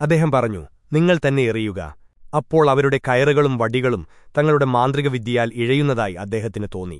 അദ്ദേഹം പറഞ്ഞു നിങ്ങൾ തന്നെ എറിയുക. അപ്പോൾ അവരുടെ കയറുകളും വടികളും തങ്ങളുടെ മാന്ത്രിക വിദ്യയാൽ ഇഴയുന്നതായി അദ്ദേഹത്തിന് തോന്നി.